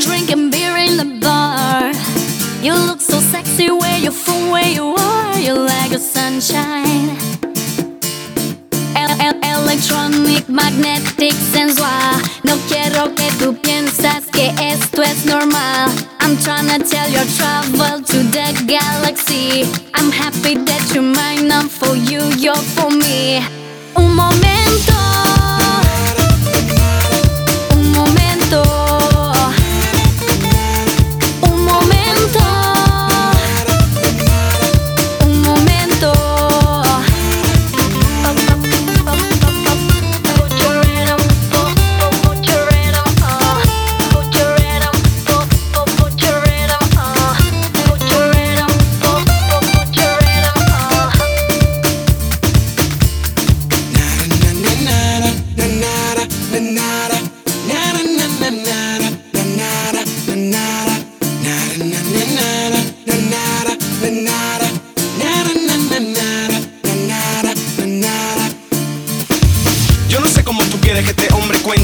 Drinking beer in the bar. You look so sexy where you're from, where you are. You're like a sunshine. El Electronic, magnetic, sensual. No quiero que tú piensas que esto es normal. I'm trying to tell your travel to the galaxy. I'm happy that you're mine, I'm for you, you're for me.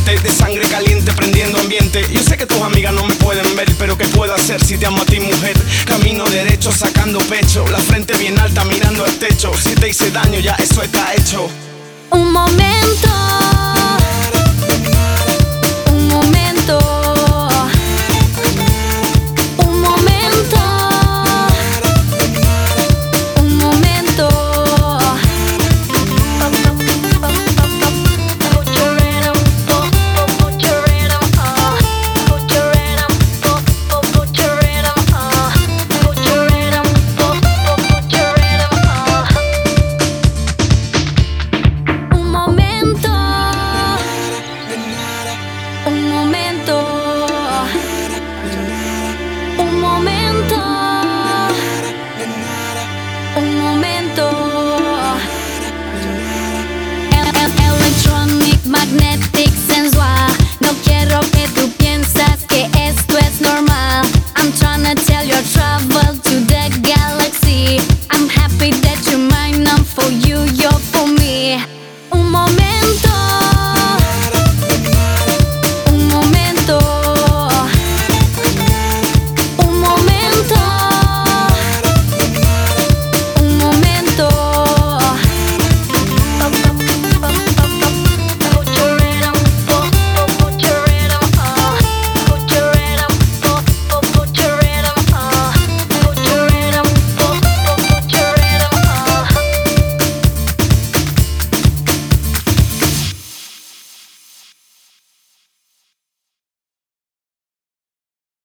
De sangre caliente prendiendo ambiente. Yo sé que tus amigas no me pueden ver, pero ¿qué puedo hacer si te amo a ti, mujer? Camino derecho, sacando pecho, la frente bien alta, mirando al techo. Si te hice daño, ya eso está hecho. Un momento.